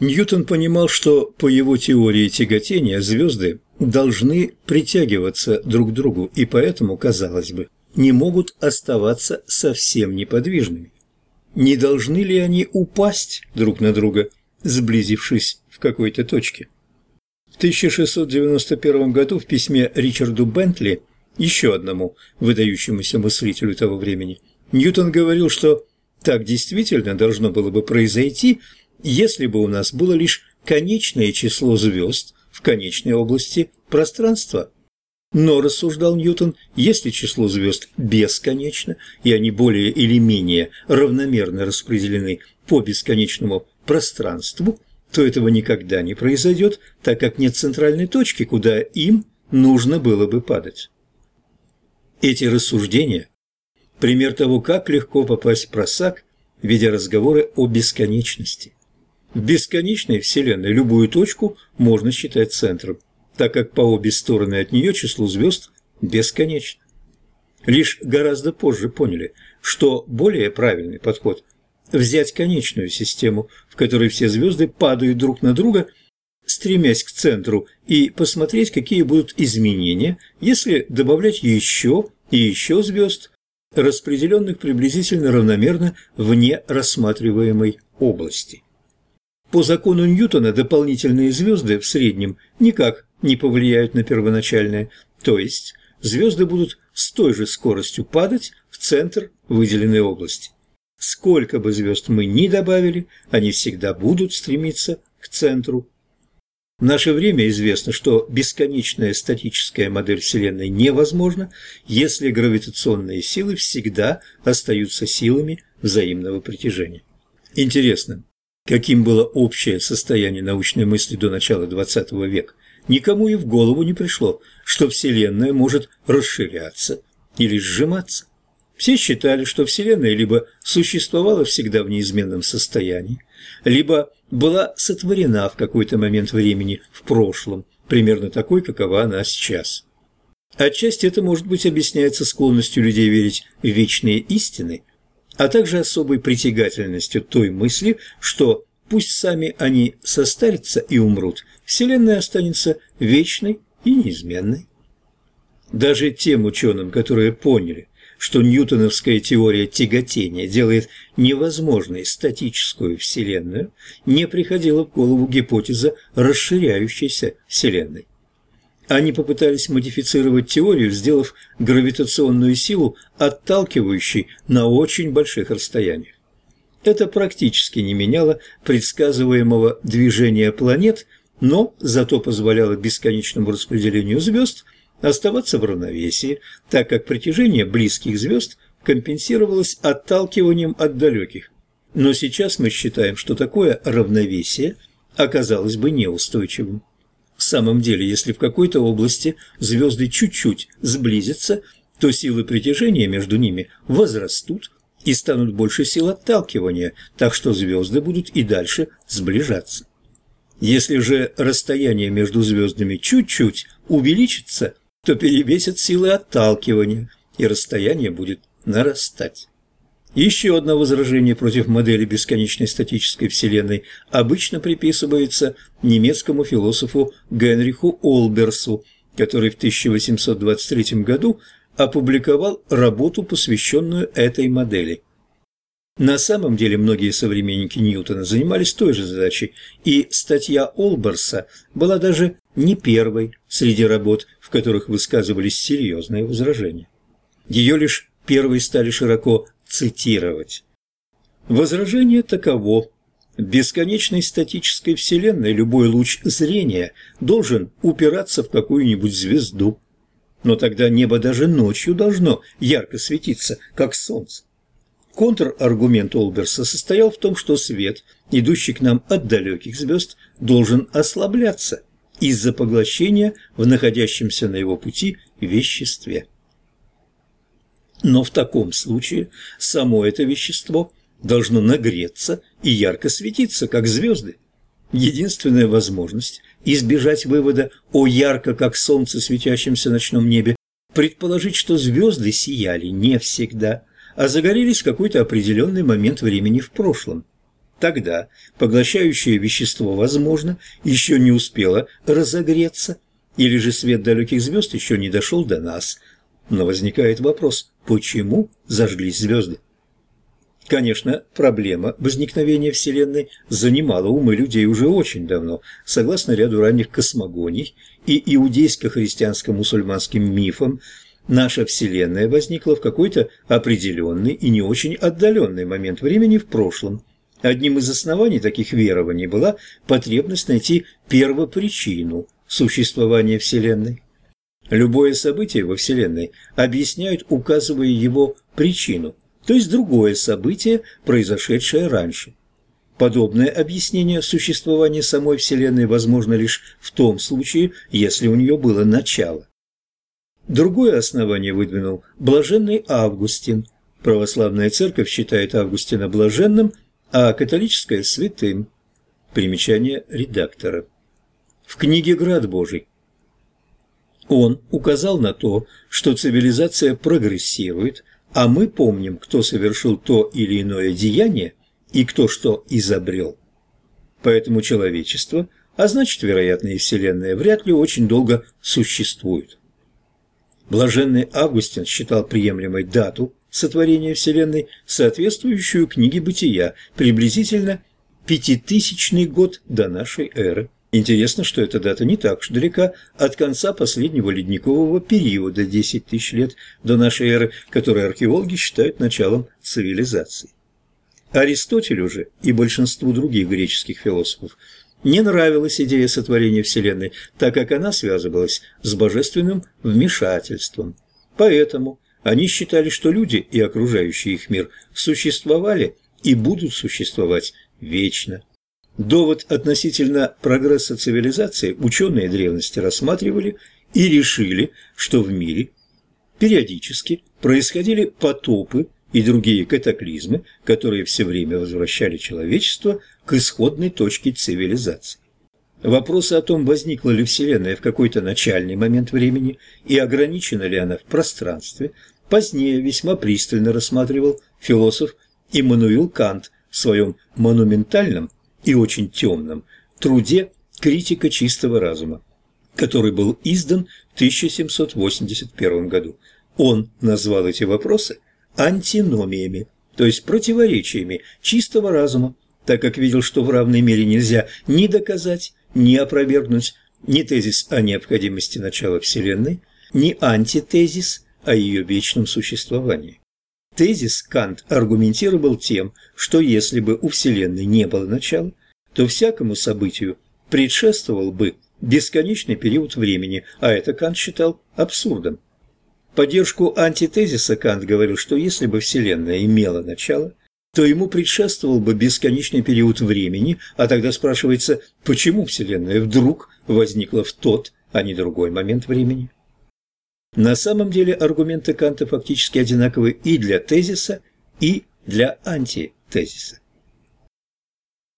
Ньютон понимал, что по его теории тяготения звезды должны притягиваться друг к другу и поэтому, казалось бы, не могут оставаться совсем неподвижными. Не должны ли они упасть друг на друга, сблизившись в какой-то точке? В 1691 году в письме Ричарду Бентли, еще одному выдающемуся мыслителю того времени, Ньютон говорил, что так действительно должно было бы произойти, если бы у нас было лишь конечное число звезд в конечной области пространства. Но, рассуждал Ньютон, если число звезд бесконечно, и они более или менее равномерно распределены по бесконечному пространству, то этого никогда не произойдет, так как нет центральной точки, куда им нужно было бы падать. Эти рассуждения – пример того, как легко попасть в просак, ведя разговоры о бесконечности. Бесконечной Вселенной любую точку можно считать центром, так как по обе стороны от нее число звезд бесконечно. Лишь гораздо позже поняли, что более правильный подход – взять конечную систему, в которой все звезды падают друг на друга, стремясь к центру, и посмотреть, какие будут изменения, если добавлять еще и еще звезд, распределенных приблизительно равномерно вне рассматриваемой области. По закону Ньютона дополнительные звезды в среднем никак не повлияют на первоначальные, то есть звезды будут с той же скоростью падать в центр выделенной области. Сколько бы звезд мы ни добавили, они всегда будут стремиться к центру. В наше время известно, что бесконечная статическая модель Вселенной невозможна, если гравитационные силы всегда остаются силами взаимного притяжения. Интересно, каким было общее состояние научной мысли до начала XX века, никому и в голову не пришло, что Вселенная может расширяться или сжиматься. Все считали, что Вселенная либо существовала всегда в неизменном состоянии, либо была сотворена в какой-то момент времени в прошлом, примерно такой, какова она сейчас. Отчасти это, может быть, объясняется склонностью людей верить в вечные истины – а также особой притягательностью той мысли, что пусть сами они состарятся и умрут, Вселенная останется вечной и неизменной. Даже тем ученым, которые поняли, что ньютоновская теория тяготения делает невозможной статическую Вселенную, не приходила в голову гипотеза расширяющейся Вселенной. Они попытались модифицировать теорию, сделав гравитационную силу отталкивающей на очень больших расстояниях. Это практически не меняло предсказываемого движения планет, но зато позволяло бесконечному распределению звезд оставаться в равновесии, так как притяжение близких звезд компенсировалось отталкиванием от далеких. Но сейчас мы считаем, что такое равновесие оказалось бы неустойчивым. В самом деле, если в какой-то области звезды чуть-чуть сблизятся, то силы притяжения между ними возрастут и станут больше сил отталкивания, так что звезды будут и дальше сближаться. Если же расстояние между звездами чуть-чуть увеличится, то перевесят силы отталкивания, и расстояние будет нарастать. Еще одно возражение против модели бесконечной статической Вселенной обычно приписывается немецкому философу Генриху Олберсу, который в 1823 году опубликовал работу, посвященную этой модели. На самом деле многие современники Ньютона занимались той же задачей, и статья Олберса была даже не первой среди работ, в которых высказывались серьезные возражения. Ее лишь первой стали широко цитировать. Возражение таково. В бесконечной статической Вселенной любой луч зрения должен упираться в какую-нибудь звезду. Но тогда небо даже ночью должно ярко светиться, как солнце. Контраргумент Олберса состоял в том, что свет, идущий к нам от далеких звезд, должен ослабляться из-за поглощения в находящемся на его пути веществе. Но в таком случае само это вещество должно нагреться и ярко светиться, как звезды. Единственная возможность избежать вывода о ярко, как солнце, светящемся ночном небе, предположить, что звезды сияли не всегда, а загорелись в какой-то определенный момент времени в прошлом. Тогда поглощающее вещество, возможно, еще не успело разогреться, или же свет далеких звезд еще не дошел до нас. Но возникает вопрос, почему зажглись звезды? Конечно, проблема возникновения Вселенной занимала умы людей уже очень давно, согласно ряду ранних космогоний и иудейско-христианско-мусульманским мифам, наша Вселенная возникла в какой-то определенный и не очень отдаленный момент времени в прошлом. Одним из оснований таких верований была потребность найти первопричину существования Вселенной. Любое событие во Вселенной объясняют, указывая его причину – то есть другое событие, произошедшее раньше. Подобное объяснение существования самой Вселенной возможно лишь в том случае, если у нее было начало. Другое основание выдвинул блаженный Августин. Православная церковь считает Августина блаженным, а католическая – святым. Примечание редактора. В книге «Град Божий» он указал на то, что цивилизация прогрессирует – а мы помним, кто совершил то или иное деяние и кто что изобрел. Поэтому человечество, а значит, вероятно, и Вселенная, вряд ли очень долго существует. Блаженный Августин считал приемлемой дату сотворения Вселенной, соответствующую книге Бытия, приблизительно пятитысячный год до нашей эры. Интересно, что эта дата не так уж далека от конца последнего ледникового периода 10 тысяч лет до нашей эры, который археологи считают началом цивилизации. Аристотелю же и большинству других греческих философов не нравилась идея сотворения Вселенной, так как она связывалась с божественным вмешательством. Поэтому они считали, что люди и окружающий их мир существовали и будут существовать вечно. Довод относительно прогресса цивилизации ученые древности рассматривали и решили, что в мире периодически происходили потопы и другие катаклизмы, которые все время возвращали человечество к исходной точке цивилизации. Вопросы о том, возникла ли Вселенная в какой-то начальный момент времени и ограничена ли она в пространстве, позднее весьма пристально рассматривал философ Иммануил Кант в своем монументальном и очень темном труде «Критика чистого разума», который был издан в 1781 году. Он назвал эти вопросы антиномиями, то есть противоречиями чистого разума, так как видел, что в равной мере нельзя ни доказать, ни опровергнуть ни тезис о необходимости начала Вселенной, ни антитезис о ее вечном существовании. Тезис Кант аргументировал тем, что если бы у Вселенной не было начала, то всякому событию предшествовал бы бесконечный период времени, а это Кант считал абсурдом. поддержку антитезиса Кант говорил, что если бы Вселенная имела начало, то ему предшествовал бы бесконечный период времени, а тогда спрашивается, почему Вселенная вдруг возникла в тот, а не другой момент времени? На самом деле аргументы Канта фактически одинаковы и для тезиса, и для антитезиса.